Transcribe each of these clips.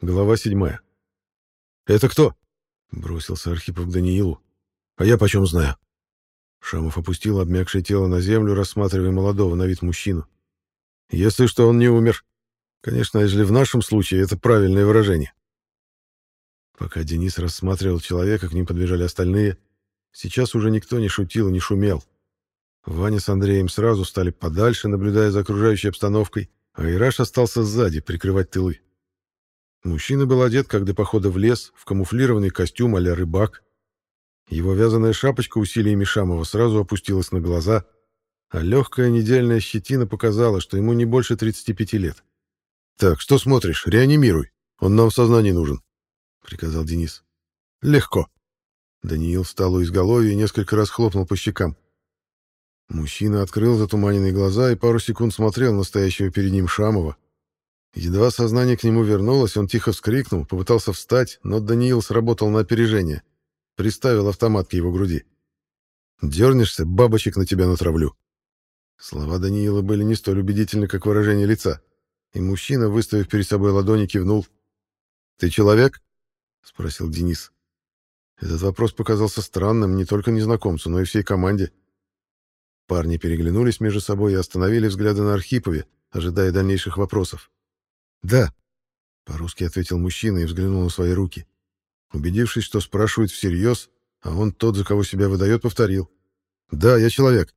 Глава седьмая. «Это кто?» — бросился Архипов к Даниилу. «А я почем знаю?» Шамов опустил обмякшее тело на землю, рассматривая молодого на вид мужчину. «Если что, он не умер. Конечно, если в нашем случае это правильное выражение». Пока Денис рассматривал человека, к ним подбежали остальные. Сейчас уже никто не шутил и не шумел. Ваня с Андреем сразу стали подальше, наблюдая за окружающей обстановкой, а Ираш остался сзади, прикрывать тылы. Мужчина был одет, как до похода в лес, в камуфлированный костюм а рыбак. Его вязаная шапочка усилиями Шамова сразу опустилась на глаза, а легкая недельная щетина показала, что ему не больше 35 лет. «Так, что смотришь? Реанимируй. Он нам в сознании нужен», — приказал Денис. «Легко». Даниил встал у изголовья и несколько раз хлопнул по щекам. Мужчина открыл затуманенные глаза и пару секунд смотрел на стоящего перед ним Шамова. Едва сознание к нему вернулось, он тихо вскрикнул, попытался встать, но Даниил сработал на опережение. Приставил автомат к его груди. «Дернешься, бабочек на тебя натравлю». Слова Даниила были не столь убедительны, как выражение лица. И мужчина, выставив перед собой ладони, кивнул. «Ты человек?» — спросил Денис. Этот вопрос показался странным не только незнакомцу, но и всей команде. Парни переглянулись между собой и остановили взгляды на Архипове, ожидая дальнейших вопросов. «Да», — по-русски ответил мужчина и взглянул на свои руки. Убедившись, что спрашивают всерьез, а он тот, за кого себя выдает, повторил. «Да, я человек».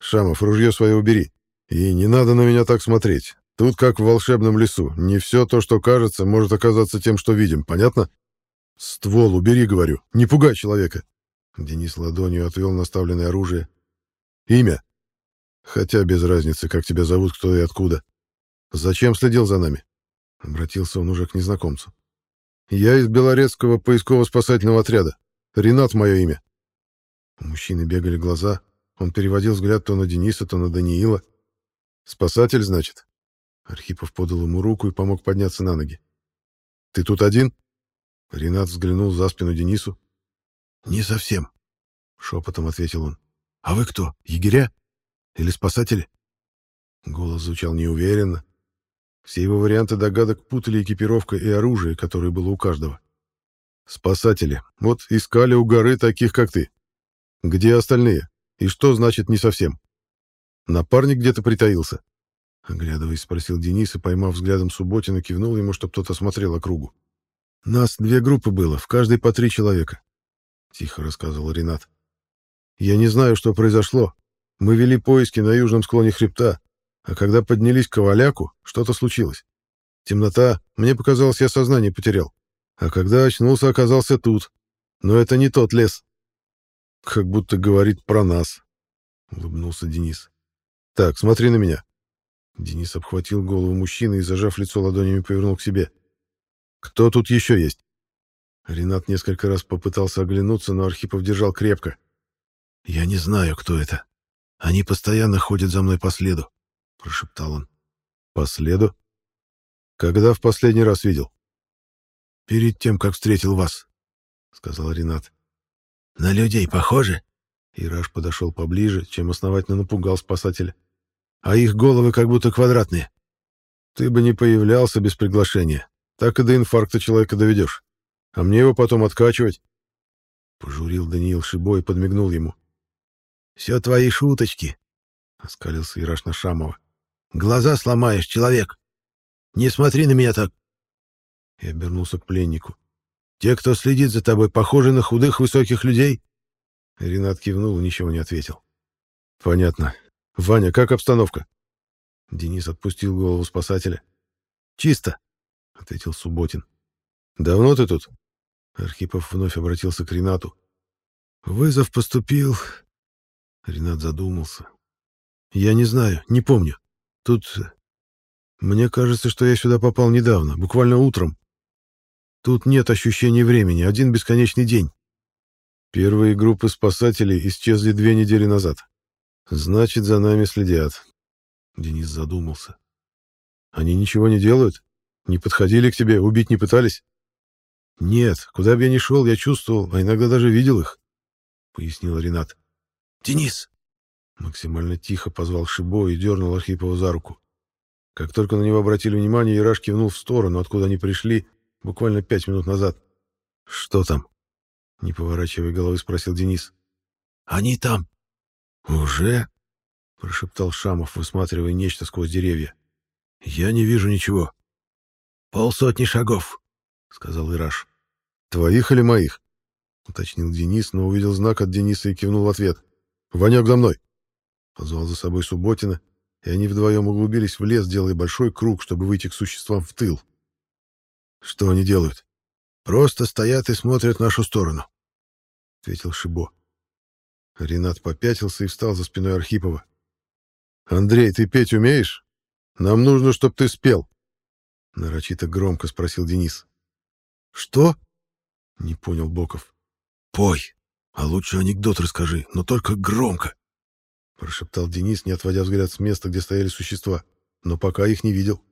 «Шамов, ружье свое убери. И не надо на меня так смотреть. Тут как в волшебном лесу. Не все то, что кажется, может оказаться тем, что видим. Понятно? Ствол убери, говорю. Не пугай человека». Денис ладонью отвел наставленное оружие. «Имя?» «Хотя без разницы, как тебя зовут, кто и откуда. Зачем следил за нами?» Обратился он уже к незнакомцу. «Я из Белорецкого поисково-спасательного отряда. Ренат мое имя». У мужчины бегали глаза. Он переводил взгляд то на Дениса, то на Даниила. «Спасатель, значит?» Архипов подал ему руку и помог подняться на ноги. «Ты тут один?» Ренат взглянул за спину Денису. «Не совсем», — шепотом ответил он. «А вы кто, егеря? Или спасатели?» Голос звучал неуверенно. Все его варианты догадок путали экипировка и оружие, которое было у каждого. «Спасатели. Вот искали у горы таких, как ты. Где остальные? И что значит «не совсем»? Напарник где-то притаился?» Оглядываясь, спросил Денис и, поймав взглядом Субботина, кивнул ему, чтоб тот осмотрел округу. «Нас две группы было, в каждой по три человека», — тихо рассказывал Ренат. «Я не знаю, что произошло. Мы вели поиски на южном склоне хребта, а когда поднялись к Коваляку, что-то случилось. Темнота, мне показалось, я сознание потерял. А когда очнулся, оказался тут. Но это не тот лес. Как будто говорит про нас, — улыбнулся Денис. Так, смотри на меня. Денис обхватил голову мужчины и, зажав лицо ладонями, повернул к себе. Кто тут еще есть? Ренат несколько раз попытался оглянуться, но Архипов держал крепко. «Я не знаю, кто это. Они постоянно ходят за мной по следу. — прошептал он. «По следу? Когда в последний раз видел?» «Перед тем, как встретил вас», — сказал Ренат. «На людей похоже?» Ираш подошел поближе, чем основательно напугал спасателя. «А их головы как будто квадратные. Ты бы не появлялся без приглашения. Так и до инфаркта человека доведешь. А мне его потом откачивать». Пожурил Даниил Шибой и подмигнул ему. «Все твои шуточки», — оскалился Ираш на Шамова. Глаза сломаешь, человек. Не смотри на меня так. Я обернулся к пленнику. Те, кто следит за тобой, похожи на худых высоких людей? Ренат кивнул и ничего не ответил. Понятно. Ваня, как обстановка? Денис отпустил голову спасателя. Чисто, ответил Субботин. Давно ты тут? Архипов вновь обратился к Ренату. Вызов поступил. Ренат задумался. Я не знаю, не помню. Тут... Мне кажется, что я сюда попал недавно, буквально утром. Тут нет ощущения времени, один бесконечный день. Первые группы спасателей исчезли две недели назад. Значит, за нами следят. Денис задумался. Они ничего не делают? Не подходили к тебе, убить не пытались? Нет, куда бы я ни шел, я чувствовал, а иногда даже видел их, — пояснил Ренат. Денис, Максимально тихо позвал Шибо и дернул Архипова за руку. Как только на него обратили внимание, Ираш кивнул в сторону, откуда они пришли буквально пять минут назад. «Что там?» — не поворачивая головы, спросил Денис. «Они там». «Уже?» — прошептал Шамов, высматривая нечто сквозь деревья. «Я не вижу ничего». «Полсотни шагов», — сказал Ираш. «Твоих или моих?» — уточнил Денис, но увидел знак от Дениса и кивнул в ответ. «Ванек за мной!» Позвал за собой Субботина, и они вдвоем углубились в лес, делая большой круг, чтобы выйти к существам в тыл. «Что они делают?» «Просто стоят и смотрят в нашу сторону», — ответил Шибо. Ренат попятился и встал за спиной Архипова. «Андрей, ты петь умеешь? Нам нужно, чтобы ты спел!» Нарочито громко спросил Денис. «Что?» — не понял Боков. «Пой, а лучше анекдот расскажи, но только громко!» Прошептал Денис, не отводя взгляд с места, где стояли существа, но пока их не видел.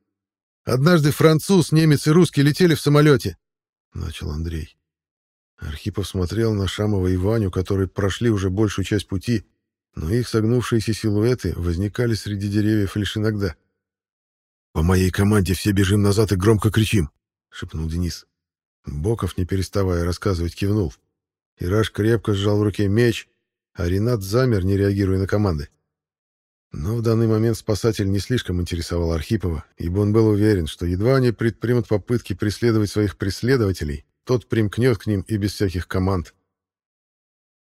«Однажды француз, немец и русский летели в самолете!» — начал Андрей. Архипов смотрел на Шамова и Ваню, которые прошли уже большую часть пути, но их согнувшиеся силуэты возникали среди деревьев лишь иногда. «По моей команде все бежим назад и громко кричим», — шепнул Денис. Боков, не переставая рассказывать, кивнул. Ираш крепко сжал в руке меч, а Ренат замер, не реагируя на команды. Но в данный момент спасатель не слишком интересовал Архипова, ибо он был уверен, что едва они предпримут попытки преследовать своих преследователей, тот примкнет к ним и без всяких команд.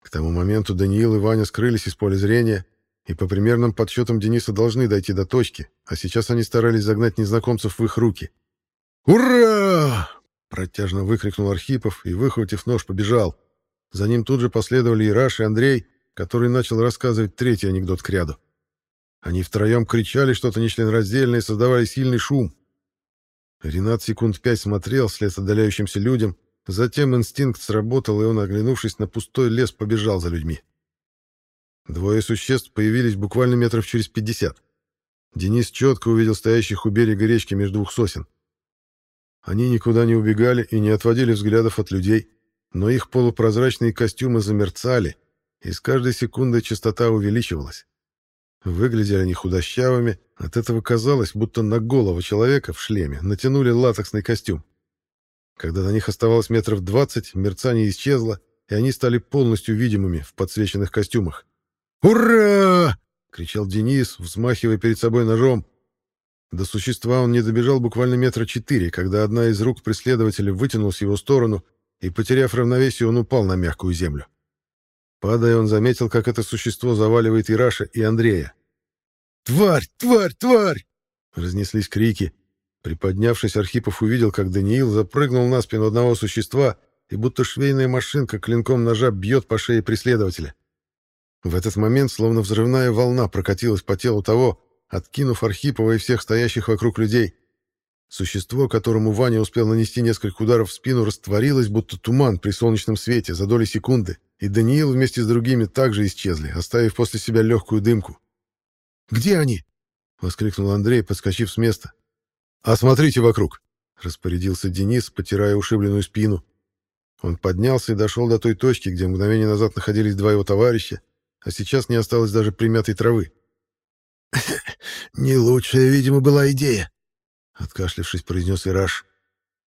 К тому моменту Даниил и Ваня скрылись из поля зрения, и по примерным подсчетам Дениса должны дойти до точки, а сейчас они старались загнать незнакомцев в их руки. «Ура!» — протяжно выкрикнул Архипов и, выхватив нож, побежал. За ним тут же последовали Ираш и Андрей, который начал рассказывать третий анекдот к ряду. Они втроем кричали что-то нечленораздельное и создавали сильный шум. Ренат секунд пять смотрел вслед отдаляющимся людям, затем инстинкт сработал, и он, оглянувшись на пустой лес, побежал за людьми. Двое существ появились буквально метров через пятьдесят. Денис четко увидел стоящих у берега речки между двух сосен. Они никуда не убегали и не отводили взглядов от людей, но их полупрозрачные костюмы замерцали, и с каждой секундой частота увеличивалась. Выглядели они худощавыми, от этого казалось, будто на голову человека в шлеме натянули латексный костюм. Когда до них оставалось метров двадцать, мерцание исчезло, и они стали полностью видимыми в подсвеченных костюмах. «Ура!» — кричал Денис, взмахивая перед собой ножом. До существа он не добежал буквально метра четыре, когда одна из рук преследователя вытянулась в его сторону, и, потеряв равновесие, он упал на мягкую землю. Падая, он заметил, как это существо заваливает Ираша и Андрея. «Тварь! Тварь! Тварь!» Разнеслись крики. Приподнявшись, Архипов увидел, как Даниил запрыгнул на спину одного существа и будто швейная машинка клинком ножа бьет по шее преследователя. В этот момент, словно взрывная волна, прокатилась по телу того, откинув Архипова и всех стоящих вокруг людей. Существо, которому Ваня успел нанести несколько ударов в спину, растворилось, будто туман при солнечном свете за доли секунды, и Даниил вместе с другими также исчезли, оставив после себя легкую дымку. «Где они?» — воскликнул Андрей, подскочив с места. «Осмотрите вокруг!» — распорядился Денис, потирая ушибленную спину. Он поднялся и дошел до той точки, где мгновение назад находились два его товарища, а сейчас не осталось даже примятой травы. «Не лучшая, видимо, была идея», Откашлившись, произнес Ираш.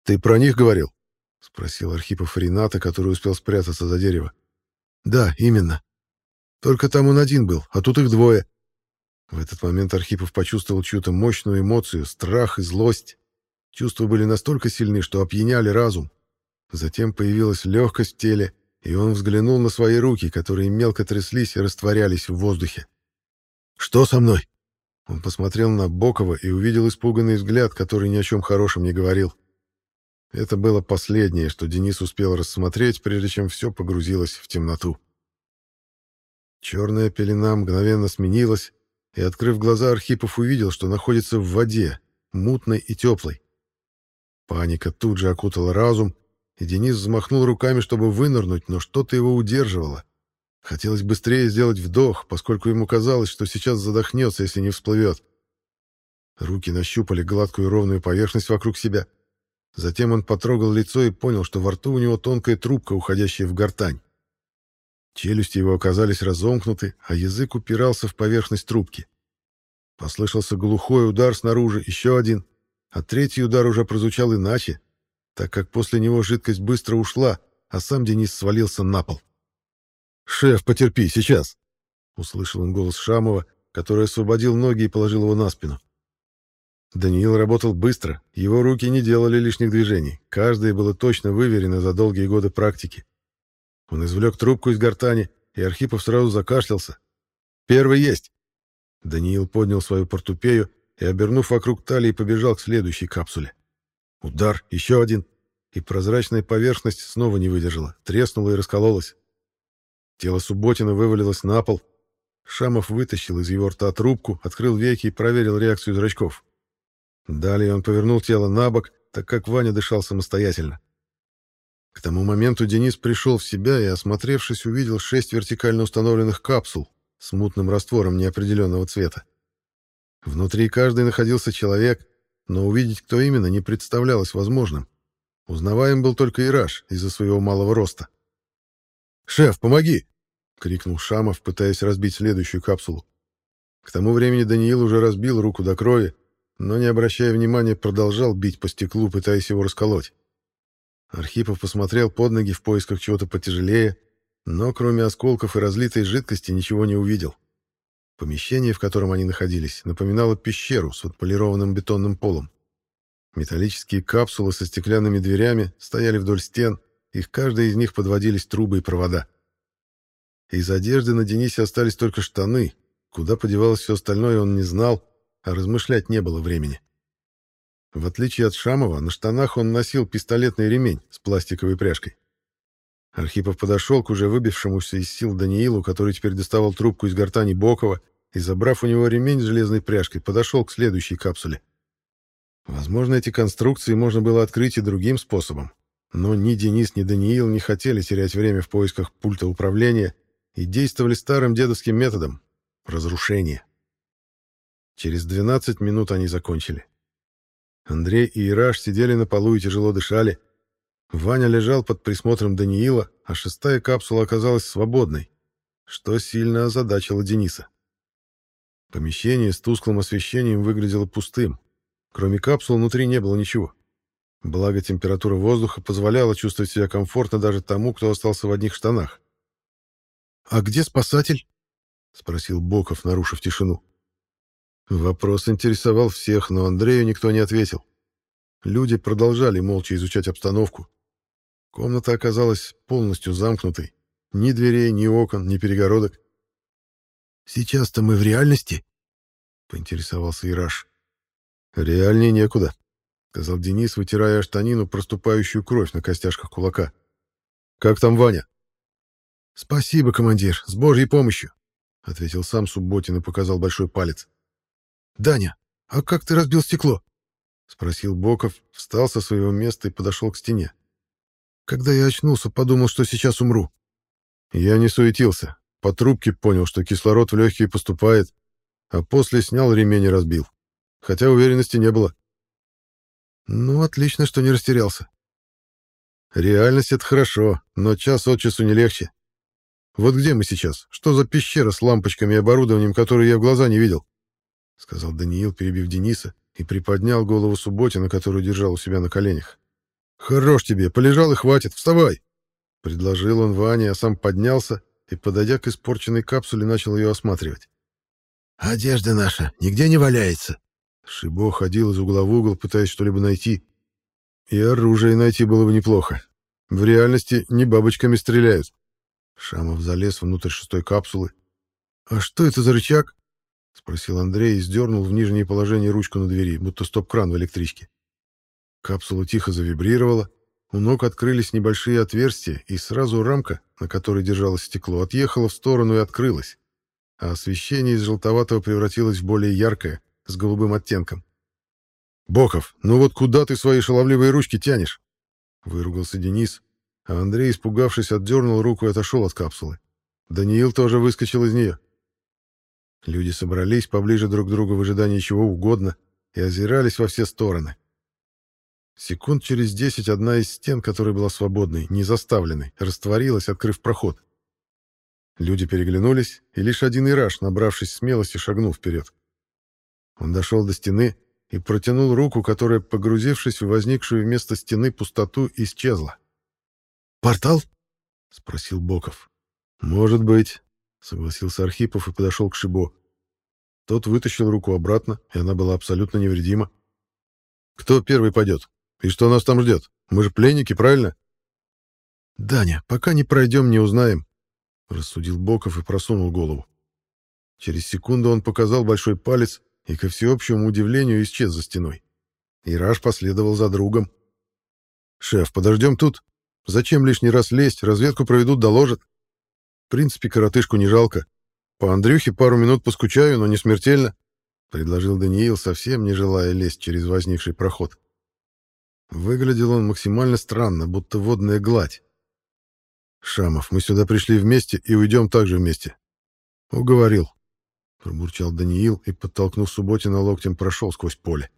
«Ты про них говорил?» — спросил Архипов Рената, который успел спрятаться за дерево. «Да, именно. Только там он один был, а тут их двое». В этот момент Архипов почувствовал чью-то мощную эмоцию, страх и злость. Чувства были настолько сильны, что опьяняли разум. Затем появилась легкость в теле, и он взглянул на свои руки, которые мелко тряслись и растворялись в воздухе. «Что со мной?» Он посмотрел на Бокова и увидел испуганный взгляд, который ни о чем хорошем не говорил. Это было последнее, что Денис успел рассмотреть, прежде чем все погрузилось в темноту. Черная пелена мгновенно сменилась, и, открыв глаза, Архипов увидел, что находится в воде, мутной и теплой. Паника тут же окутала разум, и Денис взмахнул руками, чтобы вынырнуть, но что-то его удерживало. Хотелось быстрее сделать вдох, поскольку ему казалось, что сейчас задохнется, если не всплывет. Руки нащупали гладкую ровную поверхность вокруг себя. Затем он потрогал лицо и понял, что во рту у него тонкая трубка, уходящая в гортань. Челюсти его оказались разомкнуты, а язык упирался в поверхность трубки. Послышался глухой удар снаружи, еще один, а третий удар уже прозвучал иначе, так как после него жидкость быстро ушла, а сам Денис свалился на пол. «Шеф, потерпи, сейчас!» — услышал он голос Шамова, который освободил ноги и положил его на спину. Даниил работал быстро, его руки не делали лишних движений, каждое было точно выверено за долгие годы практики. Он извлек трубку из гортани, и Архипов сразу закашлялся. «Первый есть!» Даниил поднял свою портупею и, обернув вокруг талии, побежал к следующей капсуле. Удар, еще один, и прозрачная поверхность снова не выдержала, треснула и раскололась. Тело Субботина вывалилось на пол. Шамов вытащил из его рта трубку, открыл веки и проверил реакцию зрачков. Далее он повернул тело на бок, так как Ваня дышал самостоятельно. К тому моменту Денис пришел в себя и, осмотревшись, увидел шесть вертикально установленных капсул с мутным раствором неопределенного цвета. Внутри каждой находился человек, но увидеть, кто именно, не представлялось возможным. Узнаваем был только Ираш из-за своего малого роста. «Шеф, помоги!» — крикнул Шамов, пытаясь разбить следующую капсулу. К тому времени Даниил уже разбил руку до крови, но, не обращая внимания, продолжал бить по стеклу, пытаясь его расколоть. Архипов посмотрел под ноги в поисках чего-то потяжелее, но кроме осколков и разлитой жидкости ничего не увидел. Помещение, в котором они находились, напоминало пещеру с отполированным бетонным полом. Металлические капсулы со стеклянными дверями стояли вдоль стен, их каждая из них подводились трубы и провода. Из одежды на Денисе остались только штаны. Куда подевалось все остальное, он не знал, а размышлять не было времени. В отличие от Шамова, на штанах он носил пистолетный ремень с пластиковой пряжкой. Архипов подошел к уже выбившемуся из сил Даниилу, который теперь доставал трубку из гортани Бокова, и, забрав у него ремень с железной пряжкой, подошел к следующей капсуле. Возможно, эти конструкции можно было открыть и другим способом, но ни Денис, ни Даниил не хотели терять время в поисках пульта управления и действовали старым дедовским методом — разрушение. Через 12 минут они закончили. Андрей и Ираш сидели на полу и тяжело дышали. Ваня лежал под присмотром Даниила, а шестая капсула оказалась свободной, что сильно озадачило Дениса. Помещение с тусклым освещением выглядело пустым. Кроме капсул внутри не было ничего. Благо температура воздуха позволяла чувствовать себя комфортно даже тому, кто остался в одних штанах. «А где спасатель?» — спросил Боков, нарушив тишину. Вопрос интересовал всех, но Андрею никто не ответил. Люди продолжали молча изучать обстановку. Комната оказалась полностью замкнутой. Ни дверей, ни окон, ни перегородок. «Сейчас-то мы в реальности?» — поинтересовался Ираш. «Реальнее некуда», — сказал Денис, вытирая штанину проступающую кровь на костяшках кулака. «Как там Ваня?» «Спасибо, командир, с Божьей помощью», — ответил сам Субботин и показал большой палец. «Даня, а как ты разбил стекло?» — спросил Боков, встал со своего места и подошел к стене. «Когда я очнулся, подумал, что сейчас умру». Я не суетился. По трубке понял, что кислород в легкие поступает, а после снял ремень и разбил. Хотя уверенности не было. «Ну, отлично, что не растерялся». «Реальность — это хорошо, но час от часу не легче. Вот где мы сейчас? Что за пещера с лампочками и оборудованием, которые я в глаза не видел?» — сказал Даниил, перебив Дениса, и приподнял голову Субботина, которую держал у себя на коленях. «Хорош тебе, полежал и хватит, вставай!» Предложил он Ване, а сам поднялся и, подойдя к испорченной капсуле, начал ее осматривать. «Одежда наша нигде не валяется!» Шибо ходил из угла в угол, пытаясь что-либо найти. И оружие найти было бы неплохо. В реальности не бабочками стреляют. Шамов залез внутрь шестой капсулы. «А что это за рычаг?» — спросил Андрей и сдернул в нижнее положение ручку на двери, будто стоп-кран в электричке. Капсула тихо завибрировала, у ног открылись небольшие отверстия, и сразу рамка, на которой держалось стекло, отъехала в сторону и открылась, а освещение из желтоватого превратилось в более яркое, с голубым оттенком. «Боков, ну вот куда ты свои шаловливые ручки тянешь?» — выругался Денис, а Андрей, испугавшись, отдернул руку и отошел от капсулы. Даниил тоже выскочил из нее. Люди собрались поближе друг к другу в ожидании чего угодно и озирались во все стороны. Секунд через десять одна из стен, которая была свободной, не заставленной, растворилась, открыв проход. Люди переглянулись, и лишь один Ираш, набравшись смелости, шагнул вперед. Он дошел до стены и протянул руку, которая, погрузившись в возникшую вместо стены пустоту, исчезла. «Портал?» — спросил Боков. «Может быть», — согласился Архипов и подошел к Шибо. Тот вытащил руку обратно, и она была абсолютно невредима. «Кто первый пойдет? И что нас там ждет? Мы же пленники, правильно?» «Даня, пока не пройдем, не узнаем», — рассудил Боков и просунул голову. Через секунду он показал большой палец и, ко всеобщему удивлению, исчез за стеной. Ираж последовал за другом. «Шеф, подождем тут. Зачем лишний раз лезть? Разведку проведут, доложат. В принципе, коротышку не жалко. По Андрюхе пару минут поскучаю, но не смертельно», — предложил Даниил, совсем не желая лезть через возникший проход. Выглядел он максимально странно, будто водная гладь. «Шамов, мы сюда пришли вместе и уйдем также вместе». «Уговорил», — пробурчал Даниил и, подтолкнув Субботина локтем, прошел сквозь поле.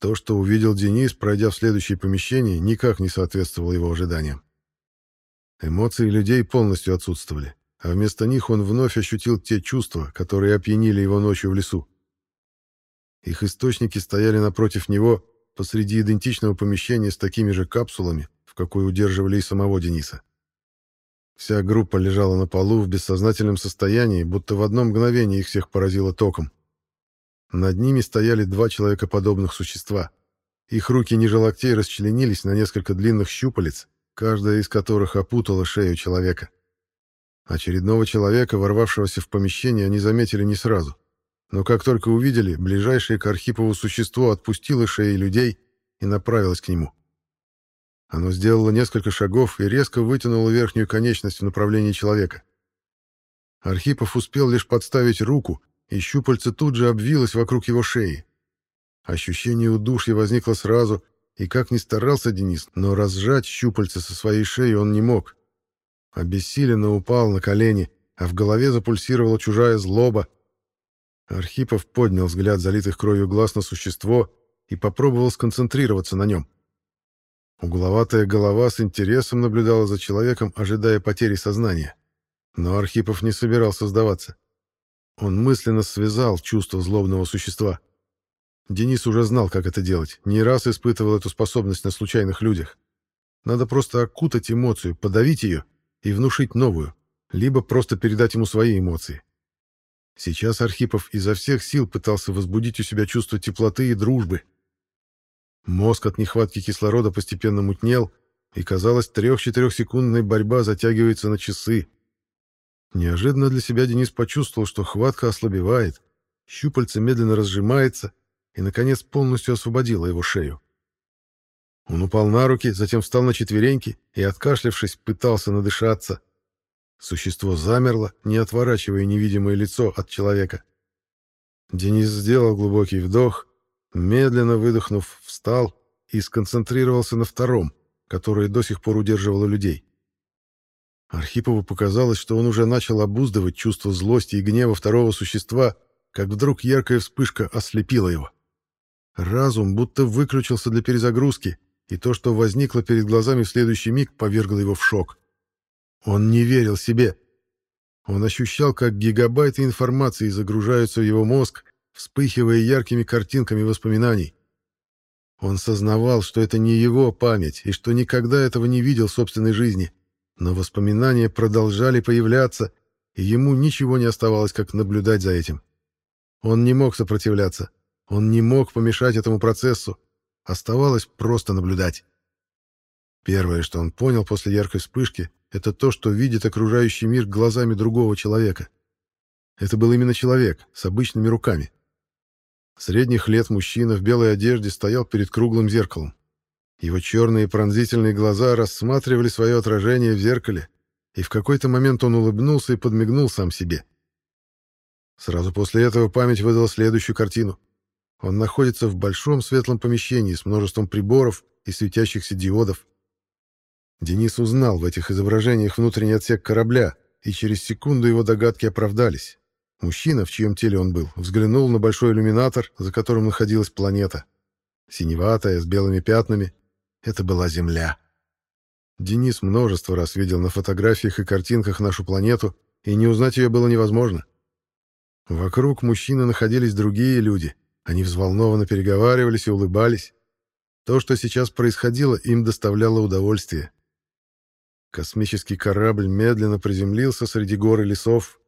То, что увидел Денис, пройдя в следующее помещение, никак не соответствовало его ожиданиям. Эмоции людей полностью отсутствовали, а вместо них он вновь ощутил те чувства, которые опьянили его ночью в лесу. Их источники стояли напротив него посреди идентичного помещения с такими же капсулами, в какой удерживали и самого Дениса. Вся группа лежала на полу в бессознательном состоянии, будто в одно мгновение их всех поразило током. Над ними стояли два человекоподобных существа. Их руки ниже локтей расчленились на несколько длинных щупалец, каждая из которых опутала шею человека. Очередного человека, ворвавшегося в помещение, они заметили не сразу. Но как только увидели, ближайшее к Архипову существо отпустило шеи людей и направилось к нему. Оно сделало несколько шагов и резко вытянуло верхнюю конечность в направлении человека. Архипов успел лишь подставить руку, и щупальце тут же обвилось вокруг его шеи. Ощущение удушья возникло сразу, и как ни старался Денис, но разжать щупальце со своей шеи он не мог. Обессиленно упал на колени, а в голове запульсировала чужая злоба. Архипов поднял взгляд залитых кровью глаз на существо и попробовал сконцентрироваться на нем. Угловатая голова с интересом наблюдала за человеком, ожидая потери сознания. Но Архипов не собирался сдаваться. Он мысленно связал чувство злобного существа. Денис уже знал, как это делать, не раз испытывал эту способность на случайных людях. Надо просто окутать эмоцию, подавить ее и внушить новую, либо просто передать ему свои эмоции. Сейчас Архипов изо всех сил пытался возбудить у себя чувство теплоты и дружбы, Мозг от нехватки кислорода постепенно мутнел, и, казалось, трех-четырехсекундная борьба затягивается на часы. Неожиданно для себя Денис почувствовал, что хватка ослабевает, щупальце медленно разжимается и, наконец, полностью освободило его шею. Он упал на руки, затем встал на четвереньки и, откашлявшись, пытался надышаться. Существо замерло, не отворачивая невидимое лицо от человека. Денис сделал глубокий вдох Медленно выдохнув, встал и сконцентрировался на втором, которое до сих пор удерживало людей. Архипову показалось, что он уже начал обуздывать чувство злости и гнева второго существа, как вдруг яркая вспышка ослепила его. Разум будто выключился для перезагрузки, и то, что возникло перед глазами в следующий миг, повергло его в шок. Он не верил себе. Он ощущал, как гигабайты информации загружаются в его мозг, вспыхивая яркими картинками воспоминаний. Он сознавал, что это не его память и что никогда этого не видел в собственной жизни, но воспоминания продолжали появляться, и ему ничего не оставалось, как наблюдать за этим. Он не мог сопротивляться, он не мог помешать этому процессу, оставалось просто наблюдать. Первое, что он понял после яркой вспышки, это то, что видит окружающий мир глазами другого человека. Это был именно человек с обычными руками. Средних лет мужчина в белой одежде стоял перед круглым зеркалом. Его черные пронзительные глаза рассматривали свое отражение в зеркале, и в какой-то момент он улыбнулся и подмигнул сам себе. Сразу после этого память выдала следующую картину. Он находится в большом светлом помещении с множеством приборов и светящихся диодов. Денис узнал в этих изображениях внутренний отсек корабля, и через секунду его догадки оправдались. Мужчина, в чьем теле он был, взглянул на большой иллюминатор, за которым находилась планета. Синеватая, с белыми пятнами. Это была Земля. Денис множество раз видел на фотографиях и картинках нашу планету, и не узнать ее было невозможно. Вокруг мужчины находились другие люди. Они взволнованно переговаривались и улыбались. То, что сейчас происходило, им доставляло удовольствие. Космический корабль медленно приземлился среди гор и лесов.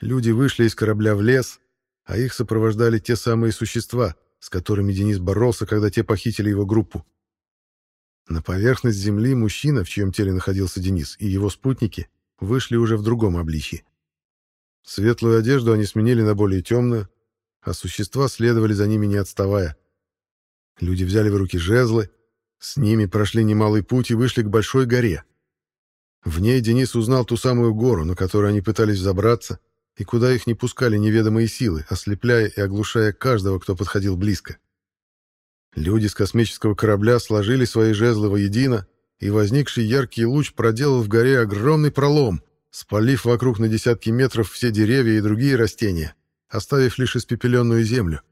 Люди вышли из корабля в лес, а их сопровождали те самые существа, с которыми Денис боролся, когда те похитили его группу. На поверхность Земли мужчина, в чьем теле находился Денис, и его спутники вышли уже в другом обличье. Светлую одежду они сменили на более темную, а существа следовали за ними не отставая. Люди взяли в руки жезлы, с ними прошли немалый путь и вышли к большой горе. В ней Денис узнал ту самую гору, на которую они пытались забраться, и куда их не пускали неведомые силы, ослепляя и оглушая каждого, кто подходил близко. Люди с космического корабля сложили свои жезлы воедино, и возникший яркий луч проделал в горе огромный пролом, спалив вокруг на десятки метров все деревья и другие растения, оставив лишь испепеленную землю.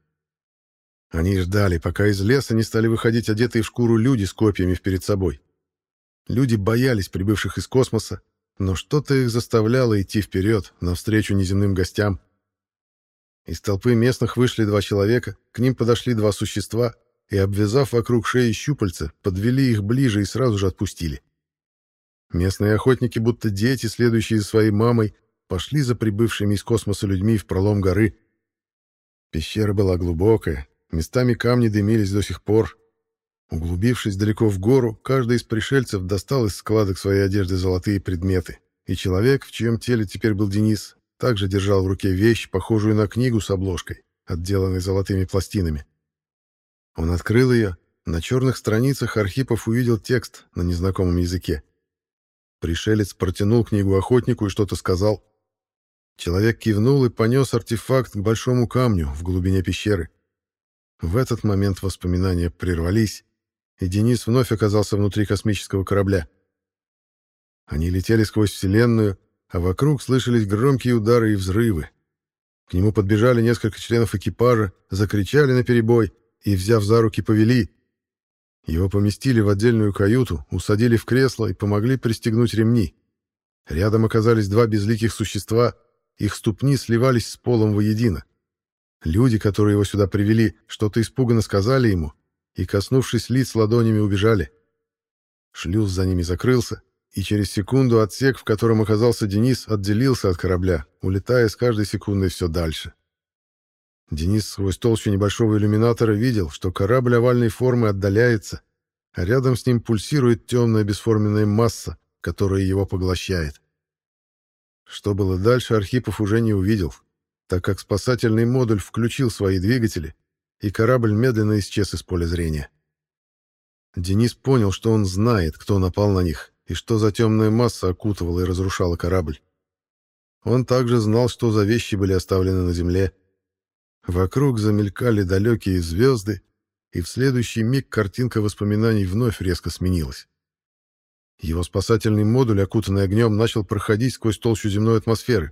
Они ждали, пока из леса не стали выходить одетые в шкуру люди с копьями перед собой. Люди боялись прибывших из космоса, но что-то их заставляло идти вперед, навстречу неземным гостям. Из толпы местных вышли два человека, к ним подошли два существа и, обвязав вокруг шеи щупальца, подвели их ближе и сразу же отпустили. Местные охотники, будто дети, следующие за своей мамой, пошли за прибывшими из космоса людьми в пролом горы. Пещера была глубокая, местами камни дымились до сих пор. Углубившись далеко в гору, каждый из пришельцев достал из складок своей одежды золотые предметы, и человек, в чьем теле теперь был Денис, также держал в руке вещь, похожую на книгу с обложкой, отделанной золотыми пластинами. Он открыл ее, на черных страницах Архипов увидел текст на незнакомом языке. Пришелец протянул книгу охотнику и что-то сказал. Человек кивнул и понес артефакт к большому камню в глубине пещеры. В этот момент воспоминания прервались, и Денис вновь оказался внутри космического корабля. Они летели сквозь Вселенную, а вокруг слышались громкие удары и взрывы. К нему подбежали несколько членов экипажа, закричали наперебой и, взяв за руки, повели. Его поместили в отдельную каюту, усадили в кресло и помогли пристегнуть ремни. Рядом оказались два безликих существа, их ступни сливались с полом воедино. Люди, которые его сюда привели, что-то испуганно сказали ему и, коснувшись лиц ладонями, убежали. Шлюз за ними закрылся, и через секунду отсек, в котором оказался Денис, отделился от корабля, улетая с каждой секундой все дальше. Денис сквозь толщу небольшого иллюминатора видел, что корабль овальной формы отдаляется, а рядом с ним пульсирует темная бесформенная масса, которая его поглощает. Что было дальше, Архипов уже не увидел, так как спасательный модуль включил свои двигатели, и корабль медленно исчез из поля зрения. Денис понял, что он знает, кто напал на них, и что за темная масса окутывала и разрушала корабль. Он также знал, что за вещи были оставлены на земле, Вокруг замелькали далекие звезды, и в следующий миг картинка воспоминаний вновь резко сменилась. Его спасательный модуль, окутанный огнем, начал проходить сквозь толщу земной атмосферы.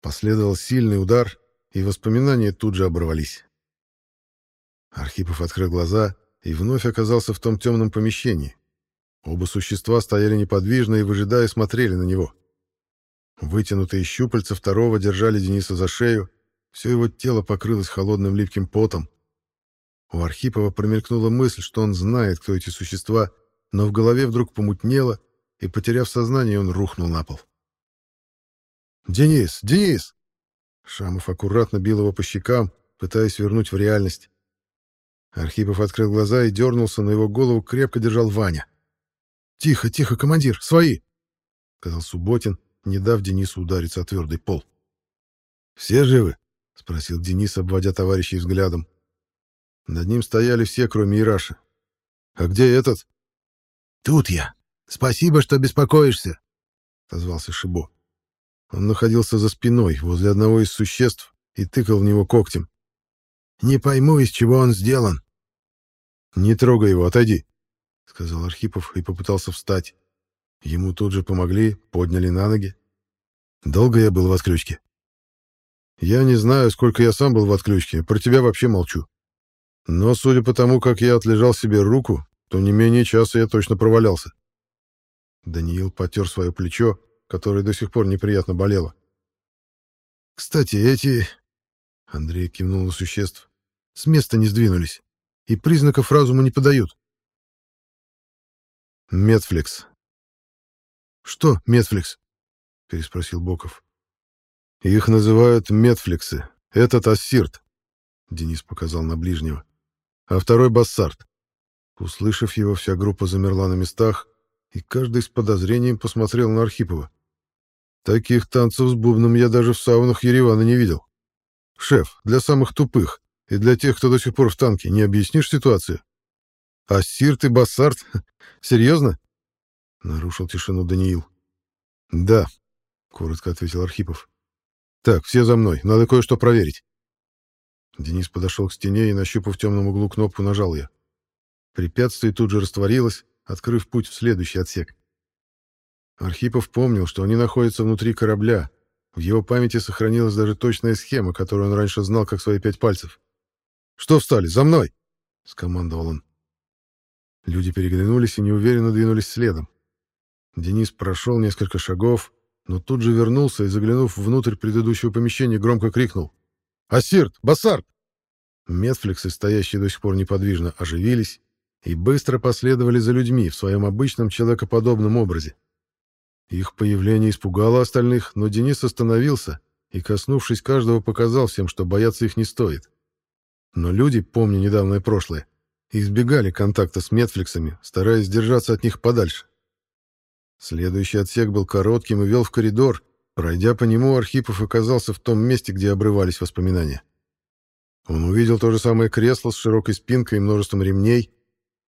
Последовал сильный удар, и воспоминания тут же оборвались. Архипов открыл глаза и вновь оказался в том темном помещении. Оба существа стояли неподвижно и, выжидая, смотрели на него. Вытянутые щупальца второго держали Дениса за шею, все его тело покрылось холодным липким потом. У Архипова промелькнула мысль, что он знает, кто эти существа, но в голове вдруг помутнело, и, потеряв сознание, он рухнул на пол. «Денис! Денис!» Шамов аккуратно бил его по щекам, пытаясь вернуть в реальность. Архипов открыл глаза и дернулся, на его голову крепко держал Ваня. «Тихо, тихо, командир, свои!» — сказал Субботин, не дав Денису удариться о твердый пол. «Все живы?» — спросил Денис, обводя товарищей взглядом. Над ним стояли все, кроме Ираши. «А где этот?» «Тут я. Спасибо, что беспокоишься», — отозвался Шибо. Он находился за спиной, возле одного из существ, и тыкал в него когтем. «Не пойму, из чего он сделан». «Не трогай его, отойди», — сказал Архипов и попытался встать. Ему тут же помогли, подняли на ноги. «Долго я был в отключке?» Я не знаю, сколько я сам был в отключке, про тебя вообще молчу. Но, судя по тому, как я отлежал себе руку, то не менее часа я точно провалялся. Даниил потер свое плечо, которое до сих пор неприятно болело. Кстати, эти... Андрей кивнул на существ. С места не сдвинулись. И признаков разума не подают. Метфликс. Что Метфликс? Переспросил Боков. Их называют Метфликсы. Этот Ассирт. Денис показал на ближнего. А второй Бассарт. Услышав его, вся группа замерла на местах, и каждый с подозрением посмотрел на Архипова. Таких танцев с бубном я даже в саунах Еревана не видел. Шеф, для самых тупых и для тех, кто до сих пор в танке, не объяснишь ситуацию? А Сирт и Бассарт? Серьезно? Нарушил тишину Даниил. Да, коротко ответил Архипов. Так, все за мной, надо кое-что проверить. Денис подошел к стене и, нащупав в темном углу кнопку, нажал ее. Препятствие тут же растворилось, открыв путь в следующий отсек. Архипов помнил, что они находятся внутри корабля. В его памяти сохранилась даже точная схема, которую он раньше знал как свои пять пальцев. «Что встали? За мной!» — скомандовал он. Люди переглянулись и неуверенно двинулись следом. Денис прошел несколько шагов, но тут же вернулся и, заглянув внутрь предыдущего помещения, громко крикнул. «Ассирт! Бассарт!» Метфликсы, стоящие до сих пор неподвижно, оживились и быстро последовали за людьми в своем обычном человекоподобном образе. Их появление испугало остальных, но Денис остановился и, коснувшись каждого, показал всем, что бояться их не стоит. Но люди, помня недавнее прошлое, избегали контакта с метфликсами, стараясь держаться от них подальше. Следующий отсек был коротким и вел в коридор. Пройдя по нему, Архипов оказался в том месте, где обрывались воспоминания. Он увидел то же самое кресло с широкой спинкой и множеством ремней.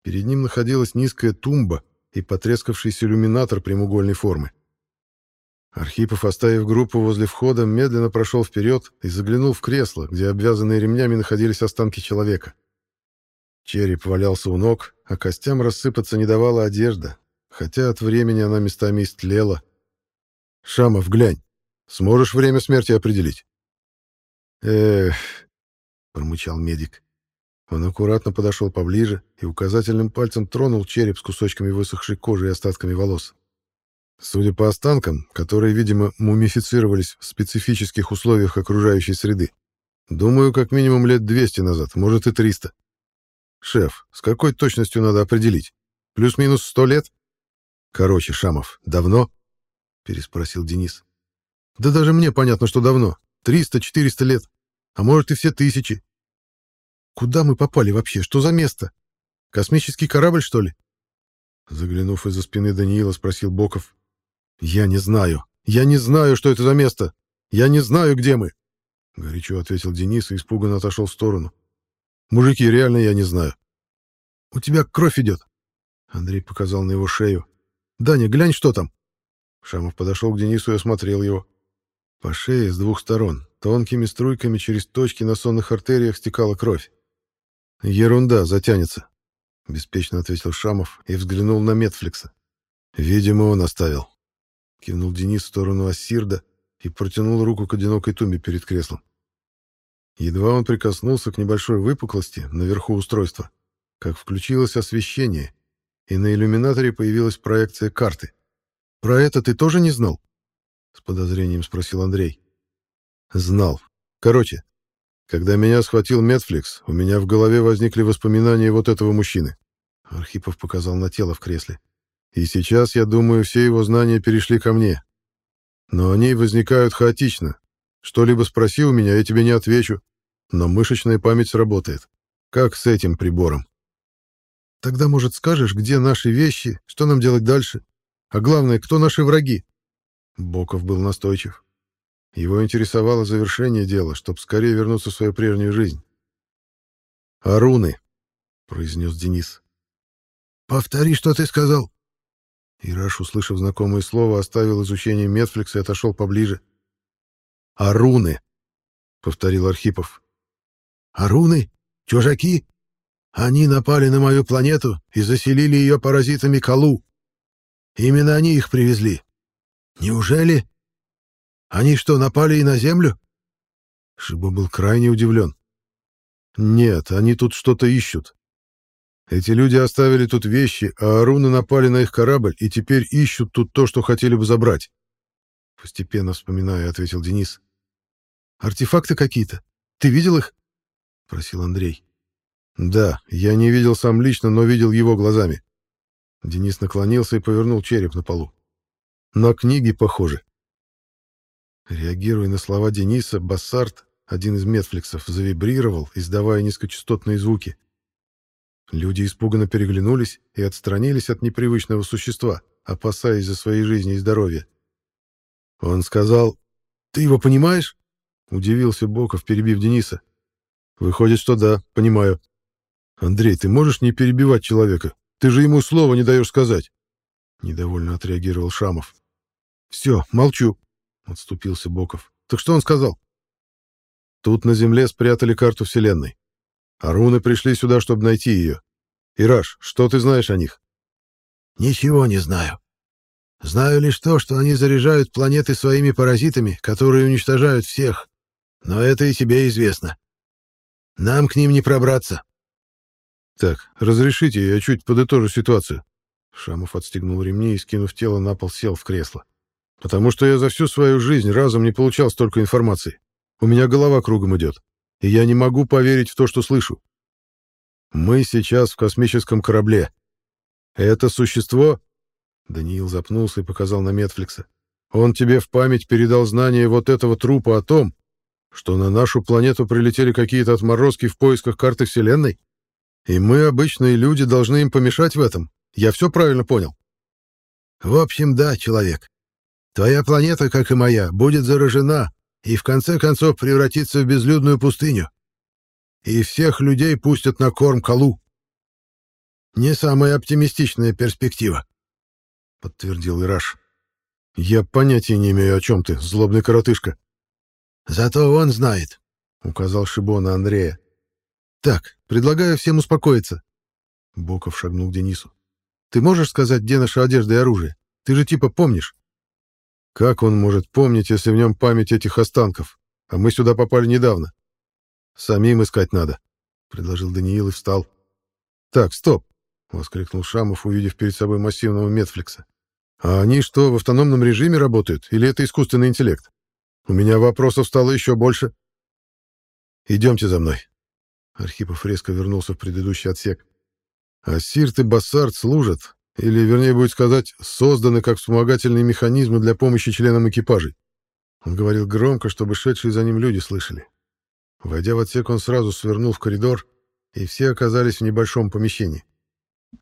Перед ним находилась низкая тумба и потрескавшийся иллюминатор прямоугольной формы. Архипов, оставив группу возле входа, медленно прошел вперед и заглянул в кресло, где обвязанные ремнями находились останки человека. Череп валялся у ног, а костям рассыпаться не давала одежда, хотя от времени она местами истлела. «Шамов, глянь, сможешь время смерти определить?» «Эх», — промычал медик. Он аккуратно подошел поближе и указательным пальцем тронул череп с кусочками высохшей кожи и остатками волос. Судя по останкам, которые, видимо, мумифицировались в специфических условиях окружающей среды, думаю, как минимум лет 200 назад, может и 300. Шеф, с какой точностью надо определить? Плюс-минус 100 лет? Короче, Шамов, давно? Переспросил Денис. Да даже мне понятно, что давно. 300-400 лет. А может и все тысячи. Куда мы попали вообще? Что за место? Космический корабль, что ли? Заглянув из-за спины Даниила, спросил Боков. Я не знаю. Я не знаю, что это за место. Я не знаю, где мы. Горячо ответил Денис и испуганно отошел в сторону. Мужики, реально я не знаю. У тебя кровь идет. Андрей показал на его шею. «Даня, глянь, что там!» Шамов подошел к Денису и осмотрел его. По шее с двух сторон, тонкими струйками через точки на сонных артериях стекала кровь. «Ерунда, затянется», — беспечно ответил Шамов и взглянул на Метфликса. «Видимо, он оставил». Кивнул Денис в сторону Ассирда и протянул руку к одинокой тумбе перед креслом. Едва он прикоснулся к небольшой выпуклости наверху устройства, как включилось освещение, и на иллюминаторе появилась проекция карты. «Про это ты тоже не знал?» — с подозрением спросил Андрей. «Знал. Короче, когда меня схватил Метфликс, у меня в голове возникли воспоминания вот этого мужчины». Архипов показал на тело в кресле. «И сейчас, я думаю, все его знания перешли ко мне. Но они возникают хаотично. Что-либо спроси у меня, я тебе не отвечу. Но мышечная память сработает. Как с этим прибором?» Тогда, может, скажешь, где наши вещи, что нам делать дальше? А главное, кто наши враги?» Боков был настойчив. Его интересовало завершение дела, чтобы скорее вернуться в свою прежнюю жизнь. «Аруны», — произнес Денис. «Повтори, что ты сказал». Ираш, услышав знакомое слово, оставил изучение Метфликса и отошел поближе. «Аруны», — повторил Архипов. «Аруны? Чужаки?» Они напали на мою планету и заселили ее паразитами Калу. Именно они их привезли. Неужели? Они что, напали и на Землю? Шиба был крайне удивлен. Нет, они тут что-то ищут. Эти люди оставили тут вещи, а Аруны напали на их корабль и теперь ищут тут то, что хотели бы забрать. Постепенно вспоминая, ответил Денис. Артефакты какие-то? Ты видел их?» — просил Андрей. «Да, я не видел сам лично, но видел его глазами». Денис наклонился и повернул череп на полу. «На книги похоже». Реагируя на слова Дениса, Бассарт, один из метфликсов, завибрировал, издавая низкочастотные звуки. Люди испуганно переглянулись и отстранились от непривычного существа, опасаясь за свои жизни и здоровье. Он сказал, «Ты его понимаешь?» — удивился Боков, перебив Дениса. «Выходит, что да, понимаю». «Андрей, ты можешь не перебивать человека? Ты же ему слова не даешь сказать!» Недовольно отреагировал Шамов. «Все, молчу», — отступился Боков. «Так что он сказал?» «Тут на Земле спрятали карту Вселенной. А руны пришли сюда, чтобы найти ее. Ираш, что ты знаешь о них?» «Ничего не знаю. Знаю лишь то, что они заряжают планеты своими паразитами, которые уничтожают всех. Но это и тебе известно. Нам к ним не пробраться. Так, разрешите, я чуть подытожу ситуацию. Шамов отстегнул ремни и, скинув тело на пол, сел в кресло. Потому что я за всю свою жизнь разом не получал столько информации. У меня голова кругом идет. И я не могу поверить в то, что слышу. Мы сейчас в космическом корабле. Это существо Даниил запнулся и показал на Метфликса. «Он тебе в память передал знание вот этого трупа о том, что на нашу планету прилетели какие-то отморозки в поисках карты Вселенной? И мы, обычные люди, должны им помешать в этом? Я все правильно понял?» «В общем, да, человек. Твоя планета, как и моя, будет заражена и в конце концов превратится в безлюдную пустыню. И всех людей пустят на корм колу. Не самая оптимистичная перспектива подтвердил Ираш. Я понятия не имею, о чем ты, злобный коротышка. Зато он знает, указал Шибон на Андрея. Так, предлагаю всем успокоиться. Боков шагнул к Денису. Ты можешь сказать, где наша одежда и оружие? Ты же типа помнишь. Как он может помнить, если в нем память этих останков? А мы сюда попали недавно. Самим искать надо, предложил Даниил и встал. Так, стоп, воскликнул Шамов, увидев перед собой массивного Метфликса. А они что, в автономном режиме работают? Или это искусственный интеллект? У меня вопросов стало еще больше. Идемте за мной. Архипов резко вернулся в предыдущий отсек. А Сирт и Бассард служат, или, вернее, будет сказать, созданы как вспомогательные механизмы для помощи членам экипажей. Он говорил громко, чтобы шедшие за ним люди слышали. Войдя в отсек, он сразу свернул в коридор, и все оказались в небольшом помещении.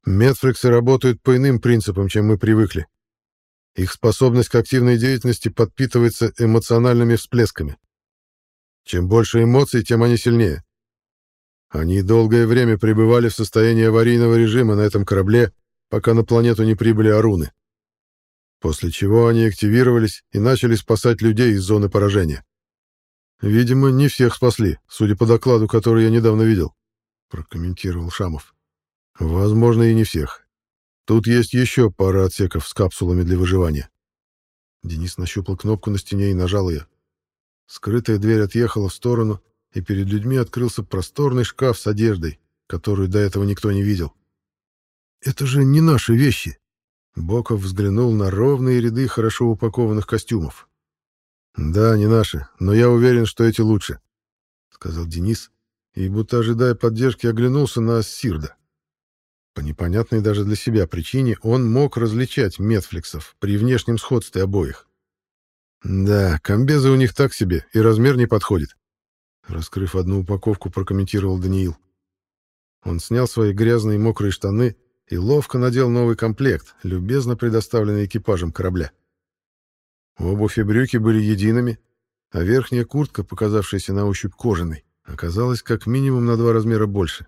Медфриксы работают по иным принципам, чем мы привыкли. Их способность к активной деятельности подпитывается эмоциональными всплесками. Чем больше эмоций, тем они сильнее. Они долгое время пребывали в состоянии аварийного режима на этом корабле, пока на планету не прибыли Аруны. После чего они активировались и начали спасать людей из зоны поражения. Видимо, не всех спасли, судя по докладу, который я недавно видел, прокомментировал Шамов. Возможно, и не всех. Тут есть еще пара отсеков с капсулами для выживания. Денис нащупал кнопку на стене и нажал ее. Скрытая дверь отъехала в сторону, и перед людьми открылся просторный шкаф с одеждой, которую до этого никто не видел. «Это же не наши вещи!» Боков взглянул на ровные ряды хорошо упакованных костюмов. «Да, не наши, но я уверен, что эти лучше», — сказал Денис, и, будто ожидая поддержки, оглянулся на Сирда. По непонятной даже для себя причине он мог различать метфликсов при внешнем сходстве обоих. Да, комбезы у них так себе, и размер не подходит. Раскрыв одну упаковку, прокомментировал Даниил. Он снял свои грязные мокрые штаны и ловко надел новый комплект, любезно предоставленный экипажем корабля. Обувь и брюки были едиными, а верхняя куртка, показавшаяся на ощупь кожаной, оказалась как минимум на два размера больше.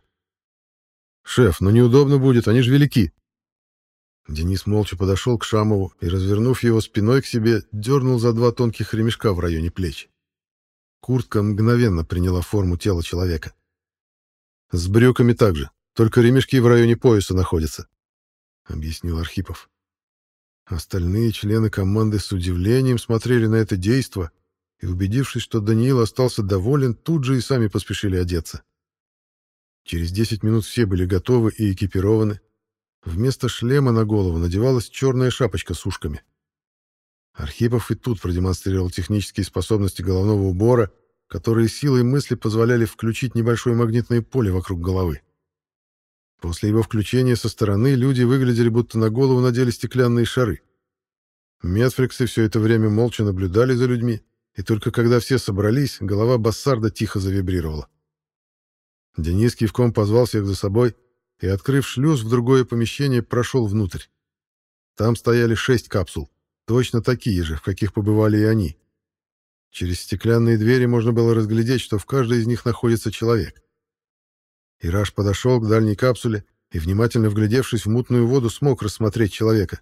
«Шеф, ну неудобно будет, они же велики». Денис молча подошел к Шамову и, развернув его спиной к себе, дернул за два тонких ремешка в районе плеч. Куртка мгновенно приняла форму тела человека. «С брюками также, только ремешки в районе пояса находятся», — объяснил Архипов. Остальные члены команды с удивлением смотрели на это действо и, убедившись, что Даниил остался доволен, тут же и сами поспешили одеться. Через 10 минут все были готовы и экипированы. Вместо шлема на голову надевалась черная шапочка с ушками. Архипов и тут продемонстрировал технические способности головного убора, которые силой мысли позволяли включить небольшое магнитное поле вокруг головы. После его включения со стороны люди выглядели, будто на голову надели стеклянные шары. Метфриксы все это время молча наблюдали за людьми, и только когда все собрались, голова Бассарда тихо завибрировала. Денис кивком позвал всех за собой и, открыв шлюз в другое помещение, прошел внутрь. Там стояли шесть капсул, точно такие же, в каких побывали и они. Через стеклянные двери можно было разглядеть, что в каждой из них находится человек. Ираш подошел к дальней капсуле и, внимательно вглядевшись в мутную воду, смог рассмотреть человека.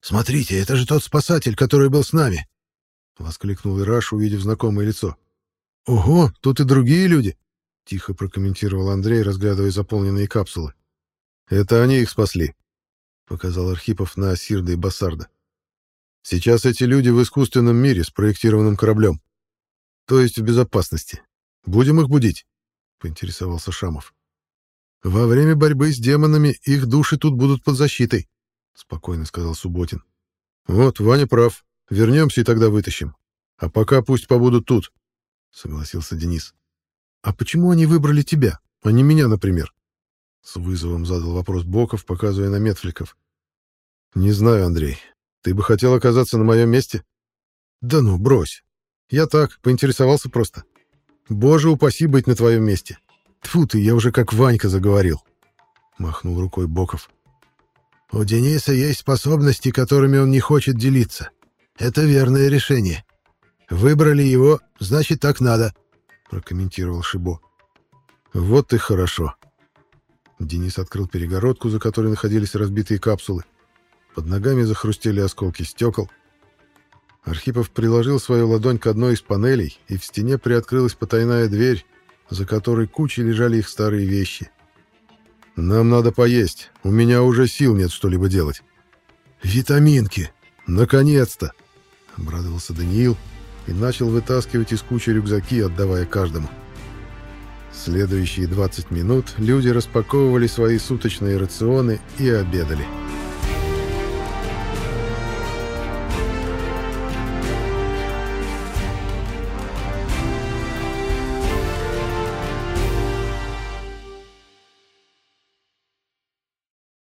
«Смотрите, это же тот спасатель, который был с нами!» — воскликнул Ираш, увидев знакомое лицо. «Ого, тут и другие люди!» — тихо прокомментировал Андрей, разглядывая заполненные капсулы. «Это они их спасли», — показал Архипов на Асирда и Бассарда. «Сейчас эти люди в искусственном мире с проектированным кораблем. То есть в безопасности. Будем их будить?» — поинтересовался Шамов. «Во время борьбы с демонами их души тут будут под защитой», — спокойно сказал Субботин. «Вот, Ваня прав. Вернемся и тогда вытащим. А пока пусть побудут тут», — согласился Денис. «А почему они выбрали тебя, а не меня, например?» С вызовом задал вопрос Боков, показывая на Метфликов. «Не знаю, Андрей. Ты бы хотел оказаться на моем месте?» «Да ну, брось. Я так, поинтересовался просто. Боже, упаси быть на твоем месте. Тфу ты, я уже как Ванька заговорил», — махнул рукой Боков. У Дениса есть способности, которыми он не хочет делиться. Это верное решение. Выбрали его, значит, так надо, прокомментировал Шибо. Вот и хорошо. Денис открыл перегородку, за которой находились разбитые капсулы. Под ногами захрустели осколки стекол. Архипов приложил свою ладонь к одной из панелей, и в стене приоткрылась потайная дверь, за которой кучей лежали их старые вещи. «Нам надо поесть. У меня уже сил нет что-либо делать». «Витаминки! Наконец-то!» — обрадовался Даниил и начал вытаскивать из кучи рюкзаки, отдавая каждому. Следующие 20 минут люди распаковывали свои суточные рационы и обедали.